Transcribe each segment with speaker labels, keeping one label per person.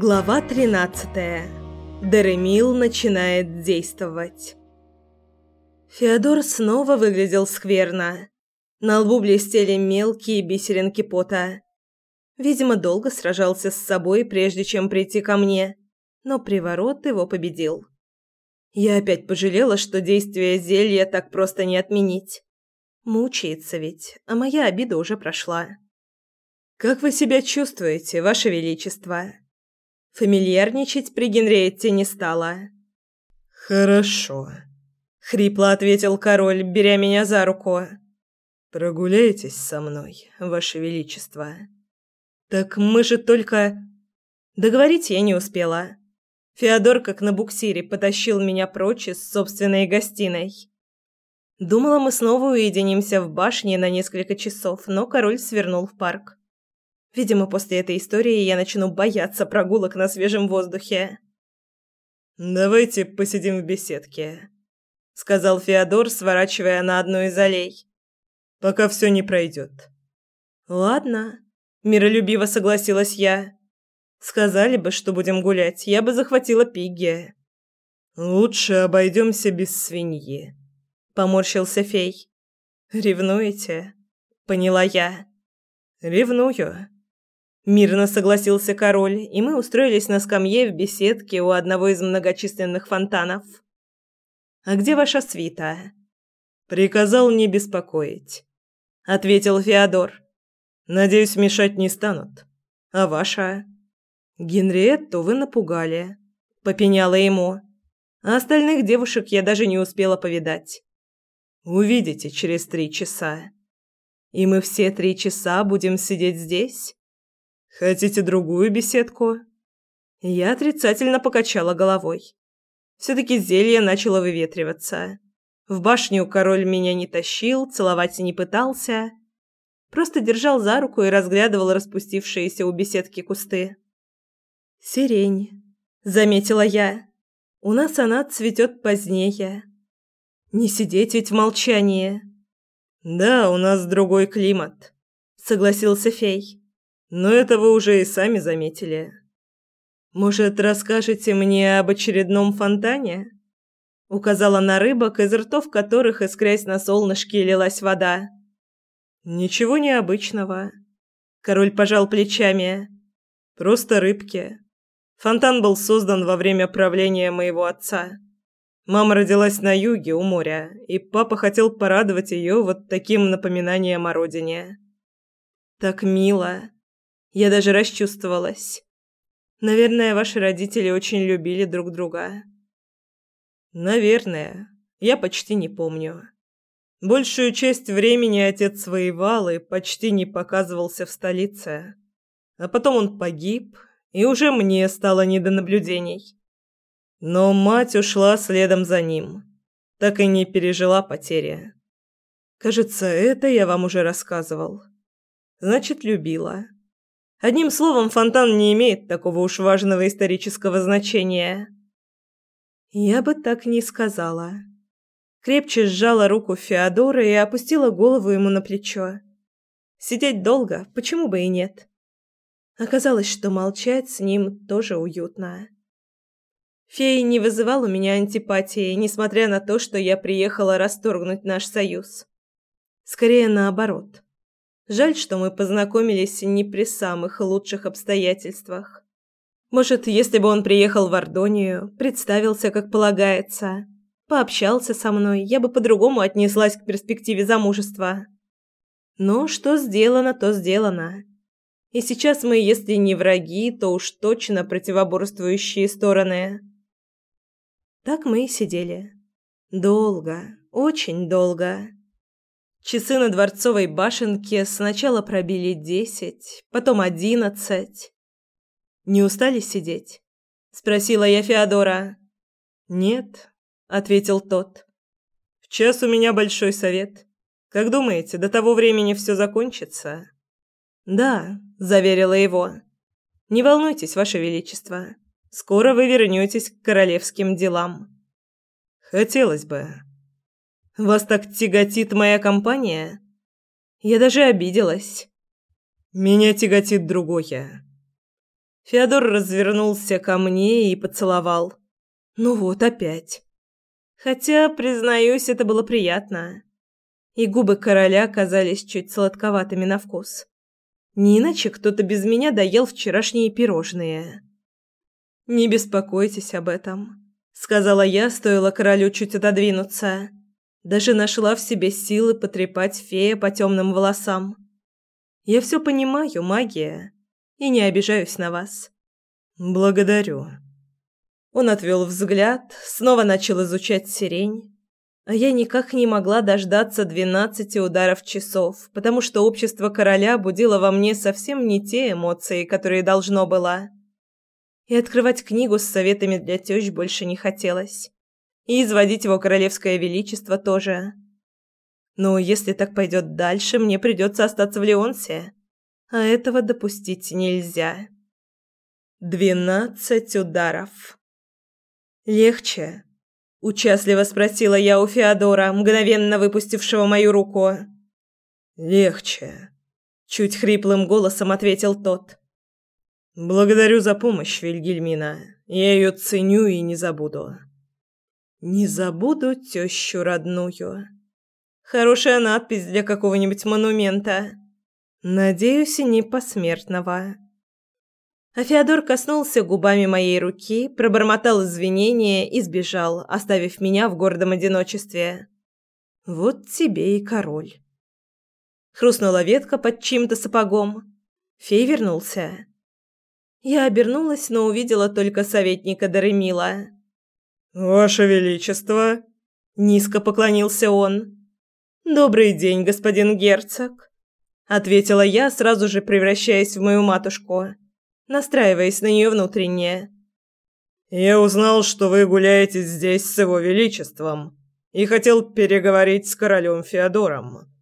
Speaker 1: Глава 13. Деремил начинает действовать. Феодор снова выглядел скверно. На лбу блестели мелкие бисеринки пота. Видимо, долго сражался с собой, прежде чем прийти ко мне, но приворот его победил. Я опять пожалела, что действие зелья так просто не отменить. Мучается ведь, а моя обида уже прошла. «Как вы себя чувствуете, Ваше Величество?» Фамильярничать при Генриетте не стала.
Speaker 2: «Хорошо», — хрипло ответил король, беря меня за руку. «Прогуляйтесь со мной, Ваше Величество».
Speaker 1: «Так мы же только...» Договорить я не успела. Феодор, как на буксире, потащил меня прочь из собственной гостиной. Думала, мы снова уединимся в башне на несколько часов, но король свернул в парк. Видимо, после этой истории я начну бояться прогулок на свежем воздухе.
Speaker 2: «Давайте посидим в беседке», — сказал Феодор, сворачивая на одну из аллей. «Пока все не пройдет».
Speaker 1: «Ладно», — миролюбиво согласилась я. «Сказали бы, что будем гулять, я бы захватила Пигги».
Speaker 2: «Лучше обойдемся без свиньи», — поморщился фей.
Speaker 1: «Ревнуете?» — поняла я.
Speaker 2: «Ревную»,
Speaker 1: Мирно согласился король, и мы устроились на скамье в беседке у одного из многочисленных фонтанов. «А где ваша свита?»
Speaker 2: «Приказал не беспокоить», — ответил Феодор. «Надеюсь, мешать не станут. А ваша?»
Speaker 1: «Генриетту вы напугали», — попеняла ему. «А остальных девушек я даже не успела повидать».
Speaker 2: «Увидите через три часа».
Speaker 1: «И мы все три часа будем сидеть здесь?»
Speaker 2: Хотите другую беседку?
Speaker 1: Я отрицательно покачала головой. все таки зелье начало выветриваться. В башню король меня не тащил, целовать не пытался, просто держал за руку и разглядывал распустившиеся у беседки кусты. Сирень, заметила я. У нас она цветет позднее. Не сидеть ведь в молчании.
Speaker 2: Да, у нас другой климат,
Speaker 1: согласился фей.
Speaker 2: Но это вы уже и сами заметили.
Speaker 1: Может, расскажете мне об очередном фонтане? Указала на рыбок, из ртов которых, искрясь на солнышке, лилась вода.
Speaker 2: Ничего необычного.
Speaker 1: Король пожал плечами.
Speaker 2: Просто рыбки. Фонтан был создан во время правления моего отца. Мама родилась на юге, у моря, и папа хотел порадовать ее вот таким напоминанием о родине.
Speaker 1: Так мило. Я даже расчувствовалась. Наверное, ваши родители очень любили друг друга.
Speaker 2: Наверное. Я почти не помню. Большую часть времени отец воевал и почти не показывался в столице. А потом он погиб, и уже мне стало не до наблюдений. Но мать ушла следом за ним. Так и не пережила потери. Кажется, это я вам уже рассказывал. Значит, любила. Одним словом, фонтан не имеет такого уж важного исторического значения.
Speaker 1: Я бы так не сказала. Крепче сжала руку Феодора и опустила голову ему на плечо. Сидеть долго, почему бы и нет? Оказалось, что молчать с ним тоже уютно. Фей не вызывал у меня антипатии, несмотря на то, что я приехала расторгнуть наш союз. Скорее наоборот. Жаль, что мы познакомились не при самых лучших обстоятельствах. Может, если бы он приехал в Ордонию, представился, как полагается, пообщался со мной, я бы по-другому отнеслась к перспективе замужества. Но что сделано, то сделано. И сейчас мы, если не враги, то уж точно противоборствующие стороны. Так мы и сидели. Долго, очень долго. Часы на дворцовой башенке сначала пробили десять, потом одиннадцать. «Не устали сидеть?» – спросила я Феодора.
Speaker 2: «Нет», – ответил тот. «В час у меня большой совет. Как думаете, до того времени все закончится?»
Speaker 1: «Да», – заверила его. «Не волнуйтесь, Ваше Величество. Скоро вы вернетесь к королевским делам».
Speaker 2: «Хотелось бы»,
Speaker 1: вас так тяготит моя компания? Я даже обиделась.
Speaker 2: Меня тяготит другое.
Speaker 1: Феодор развернулся ко мне и поцеловал. Ну вот опять. Хотя, признаюсь, это было приятно. И губы короля казались чуть сладковатыми на вкус. Не иначе кто-то без меня доел вчерашние пирожные. «Не беспокойтесь об этом», — сказала я, стоило королю чуть отодвинуться. Даже нашла в себе силы потрепать фея по темным волосам. «Я все понимаю, магия, и не обижаюсь на вас».
Speaker 2: «Благодарю».
Speaker 1: Он отвел взгляд, снова начал изучать сирень, а я никак не могла дождаться двенадцати ударов часов, потому что общество короля будило во мне совсем не те эмоции, которые должно было. И открывать книгу с советами для тёщ больше не хотелось. И изводить его королевское величество тоже. Но если так пойдет дальше, мне придется остаться в Леонсе. А этого допустить нельзя. Двенадцать ударов. Легче. Участливо спросила я у Феодора, мгновенно выпустившего мою руку.
Speaker 2: «Легче», — чуть хриплым голосом ответил тот. «Благодарю за помощь, Вильгельмина. Я ее ценю и не забуду».
Speaker 1: «Не забуду тещу родную». Хорошая надпись для какого-нибудь монумента. Надеюсь, не посмертного. А Феодор коснулся губами моей руки, пробормотал извинения и сбежал, оставив меня в гордом одиночестве. Вот тебе и король. Хрустнула ветка под чьим-то сапогом. Фей вернулся. Я обернулась, но увидела только советника Даремила.
Speaker 2: «Ваше Величество!» – низко поклонился он.
Speaker 1: «Добрый день, господин герцог!» – ответила я, сразу же превращаясь в мою матушку настраиваясь на нее внутренне.
Speaker 2: «Я узнал, что вы гуляете здесь с его величеством и хотел переговорить с королем Феодором».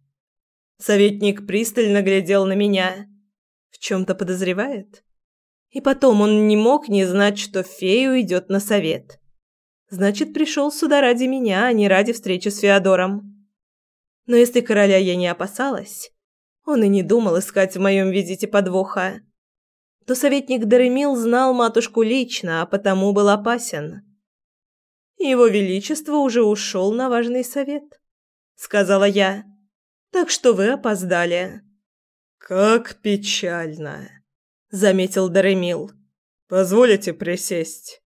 Speaker 1: Советник пристально глядел на меня. В чем-то подозревает? И потом он не мог не знать, что фею идет на совет. Значит, пришел сюда ради меня, а не ради встречи с Феодором. Но если короля я не опасалась, он и не думал искать в моем визите подвоха то советник Даремил знал матушку лично, а потому был опасен. «Его Величество уже ушел на важный совет», — сказала я. «Так что вы опоздали».
Speaker 2: «Как печально», —
Speaker 1: заметил Даремил.
Speaker 2: «Позволите присесть?»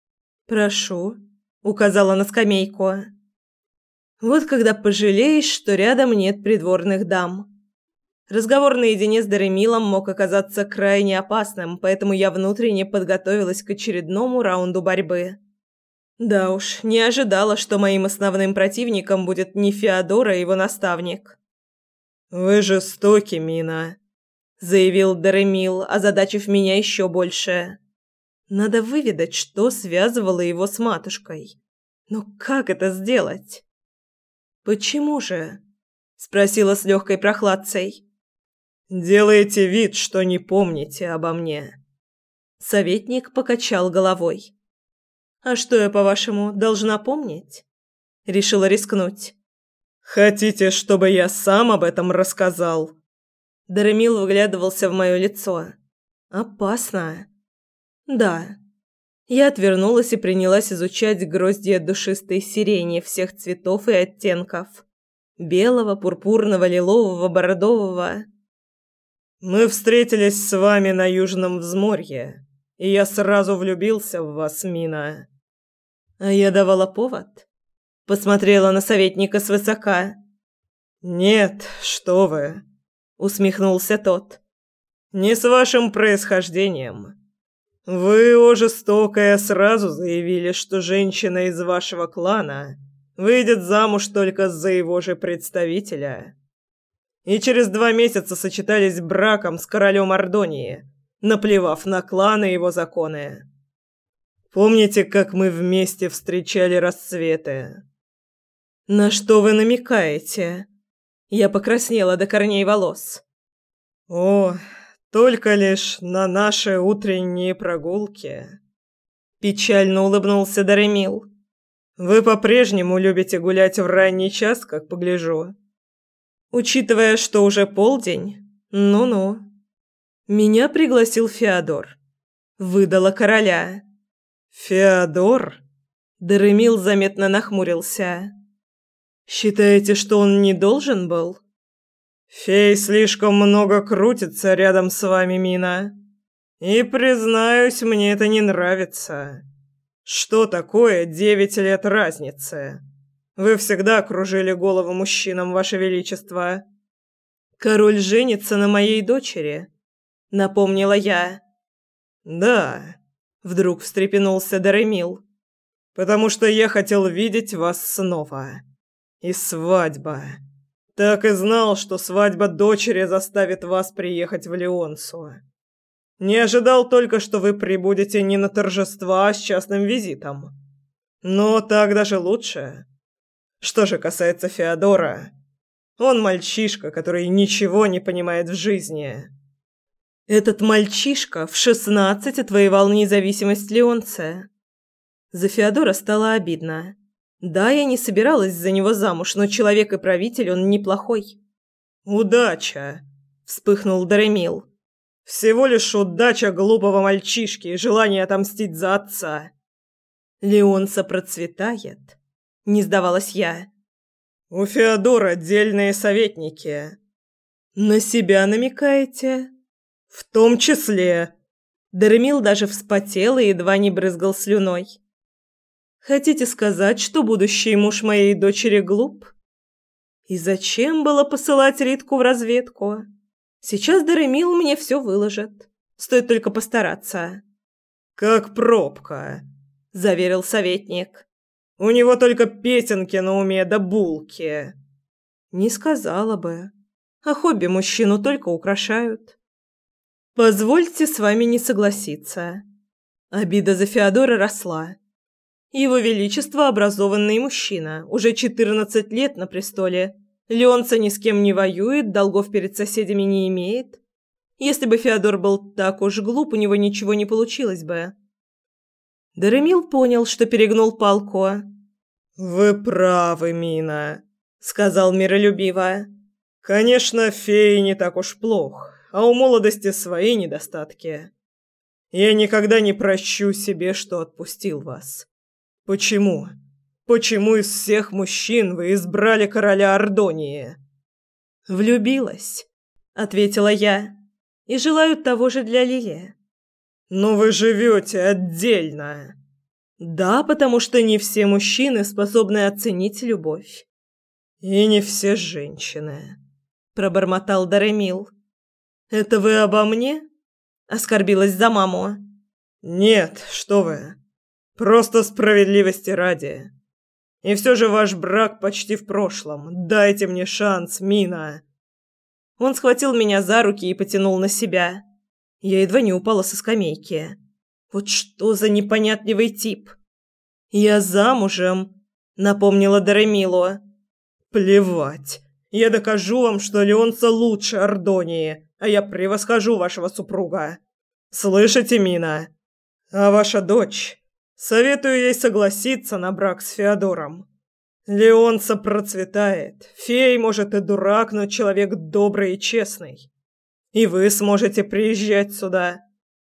Speaker 1: «Прошу», — указала на скамейку. «Вот когда пожалеешь, что рядом нет придворных дам». Разговор наедине с Даремилом мог оказаться крайне опасным, поэтому я внутренне подготовилась к очередному раунду борьбы. Да уж, не ожидала, что моим основным противником будет не Феодор, а его наставник.
Speaker 2: «Вы жестоки, Мина», — заявил Даремил, озадачив меня еще больше.
Speaker 1: «Надо выведать, что связывало его с матушкой. Но как это сделать?» «Почему же?» — спросила с легкой прохладцей.
Speaker 2: Делаете вид, что не помните обо мне.
Speaker 1: Советник покачал головой. А что я, по-вашему, должна помнить? Решила рискнуть.
Speaker 2: Хотите, чтобы я сам об этом рассказал?
Speaker 1: Даремил выглядывался в мое лицо. Опасно. Да. Я отвернулась и принялась изучать гроздья душистой сирени всех цветов и оттенков: белого, пурпурного, лилового, бордового.
Speaker 2: Мы встретились с вами на Южном взморье, и я сразу влюбился в вас, Мина.
Speaker 1: А я давала повод? Посмотрела на советника свысока.
Speaker 2: Нет, что вы,
Speaker 1: усмехнулся тот.
Speaker 2: Не с вашим происхождением. Вы, о жестокая, сразу заявили, что женщина из вашего клана выйдет замуж только за его же представителя и через два месяца сочетались браком с королем Ордонии, наплевав на кланы и его законы. Помните, как мы вместе встречали рассветы?
Speaker 1: На что вы намекаете? Я покраснела до корней волос.
Speaker 2: О, только лишь на наши утренние прогулки.
Speaker 1: Печально улыбнулся Даремил.
Speaker 2: Вы по-прежнему любите гулять в ранний час, как погляжу.
Speaker 1: Учитывая, что уже полдень. Ну-ну. Меня пригласил Феодор. Выдала короля.
Speaker 2: Феодор?
Speaker 1: Даремил заметно нахмурился. Считаете, что он не должен был?
Speaker 2: Фей слишком много крутится рядом с вами, Мина. И признаюсь, мне это не нравится. Что такое девять лет разницы? Вы всегда кружили голову мужчинам, ваше величество.
Speaker 1: Король женится на моей дочери, напомнила я.
Speaker 2: Да, вдруг встрепенулся Даремил. Потому что я хотел видеть вас снова. И свадьба. Так и знал, что свадьба дочери заставит вас приехать в Леонсу. Не ожидал только, что вы прибудете не на торжества, а с частным визитом. Но так даже лучше. Что же касается Феодора, он мальчишка, который ничего не понимает в жизни.
Speaker 1: Этот мальчишка в шестнадцать отвоевал независимость Леонца. За Феодора стало обидно. Да, я не собиралась за него замуж, но человек и правитель он неплохой.
Speaker 2: Удача, вспыхнул Даремил. Всего лишь удача глупого мальчишки и желание отомстить за отца.
Speaker 1: Леонса процветает, не сдавалась я.
Speaker 2: У Феодора отдельные советники.
Speaker 1: На себя намекаете?
Speaker 2: В том числе.
Speaker 1: Даремил даже вспотел и едва не брызгал слюной. Хотите сказать, что будущий муж моей дочери глуп? И зачем было посылать Ритку в разведку? Сейчас Даремил мне все выложит. Стоит только постараться.
Speaker 2: Как пробка, заверил советник. У него только песенки на уме да булки.
Speaker 1: Не сказала бы. А хобби мужчину только украшают. Позвольте с вами не согласиться. Обида за Феодора росла. Его Величество – образованный мужчина, уже 14 лет на престоле. Леонца ни с кем не воюет, долгов перед соседями не имеет. Если бы Феодор был так уж глуп, у него ничего не получилось бы. Даремил понял, что перегнул палку.
Speaker 2: «Вы правы, Мина», — сказал миролюбиво. «Конечно, феи не так уж плох, а у молодости свои недостатки. Я никогда не прощу себе, что отпустил вас. Почему? Почему из всех мужчин вы избрали короля Ордонии?
Speaker 1: Влюбилась, ответила я. И желаю того же для Лили.
Speaker 2: Но вы живете отдельно.
Speaker 1: Да, потому что не все мужчины способны оценить любовь.
Speaker 2: И не все женщины,
Speaker 1: пробормотал Даремил. Это вы обо мне? оскорбилась за маму.
Speaker 2: Нет, что вы? Просто справедливости ради. И все же ваш брак почти в прошлом. Дайте мне шанс, Мина.
Speaker 1: Он схватил меня за руки и потянул на себя. Я едва не упала со скамейки. Вот что за непонятливый тип. Я замужем, напомнила Даремило.
Speaker 2: Плевать. Я докажу вам, что Леонца лучше Ордонии, а я превосхожу вашего супруга. Слышите, Мина? А ваша дочь Советую ей согласиться на брак с Феодором. Леонца процветает. Фей, может, и дурак, но человек добрый и честный. И вы сможете приезжать сюда.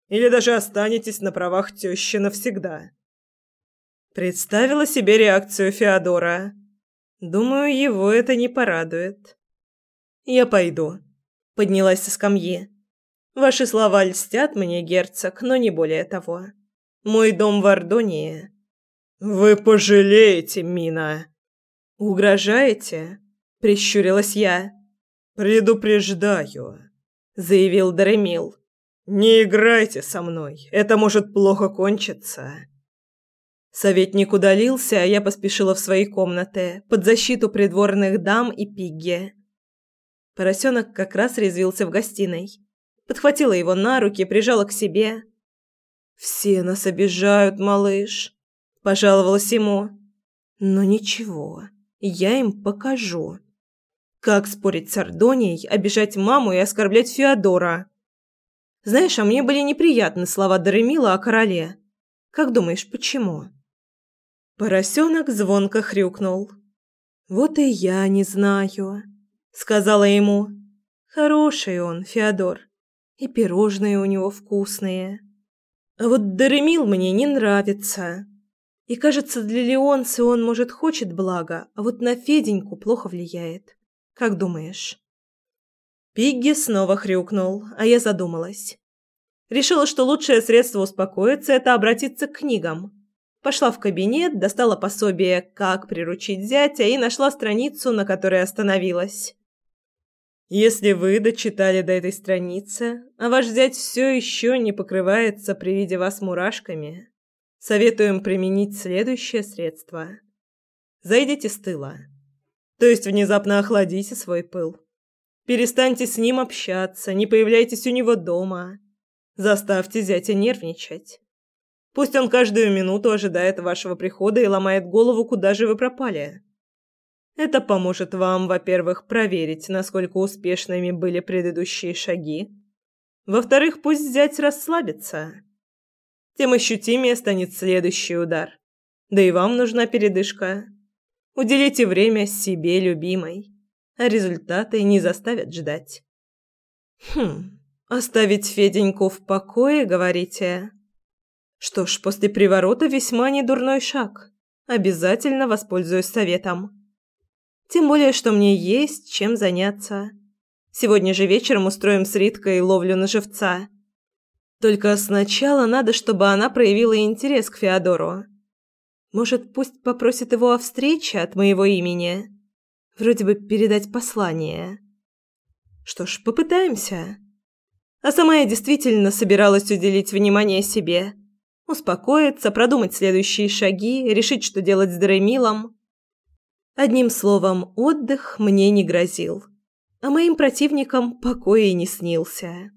Speaker 2: Или даже останетесь на правах тещи навсегда.
Speaker 1: Представила себе реакцию Феодора. Думаю, его это не порадует. Я пойду. Поднялась со скамьи. Ваши слова льстят мне, герцог, но не более того. Мой дом в Ордонии.
Speaker 2: Вы пожалеете, Мина.
Speaker 1: Угрожаете? Прищурилась я.
Speaker 2: Предупреждаю,
Speaker 1: заявил Даремил.
Speaker 2: Не играйте со мной, это может плохо кончиться.
Speaker 1: Советник удалился, а я поспешила в свои комнаты, под защиту придворных дам и Пигги. Поросенок как раз резвился в гостиной. Подхватила его на руки, прижала к себе. «Все нас обижают, малыш», – пожаловалась ему. «Но ничего, я им покажу. Как спорить с Ардонией, обижать маму и оскорблять Феодора?» Знаешь, а мне были неприятны слова Даремила о короле. Как думаешь, почему?» Поросенок звонко хрюкнул. «Вот и я не знаю», — сказала ему. «Хороший он, Феодор. И пирожные у него вкусные. А вот Даремил мне не нравится. И кажется, для Леонцы он, может, хочет блага, а вот на Феденьку плохо влияет. Как думаешь? Пигги снова хрюкнул, а я задумалась. Решила, что лучшее средство успокоиться – это обратиться к книгам. Пошла в кабинет, достала пособие «Как приручить зятя» и нашла страницу, на которой остановилась. Если вы дочитали до этой страницы, а ваш зять все еще не покрывается при виде вас мурашками, советуем применить следующее средство. Зайдите с тыла. То есть внезапно охладите свой пыл. Перестаньте с ним общаться, не появляйтесь у него дома. Заставьте зятя нервничать. Пусть он каждую минуту ожидает вашего прихода и ломает голову, куда же вы пропали. Это поможет вам, во-первых, проверить, насколько успешными были предыдущие шаги. Во-вторых, пусть взять расслабиться. Тем ощутимее станет следующий удар. Да и вам нужна передышка. Уделите время себе, любимой. А результаты не заставят ждать. Хм, оставить Феденьку в покое, говорите? Что ж, после приворота весьма недурной шаг. Обязательно воспользуюсь советом. Тем более, что мне есть чем заняться. Сегодня же вечером устроим с Риткой ловлю на живца. Только сначала надо, чтобы она проявила интерес к Феодору. Может, пусть попросит его о встрече от моего имени? Вроде бы передать послание. Что ж, попытаемся. А сама я действительно собиралась уделить внимание себе – успокоиться, продумать следующие шаги, решить, что делать с Дремилом. Одним словом, отдых мне не грозил, а моим противникам покоя не снился.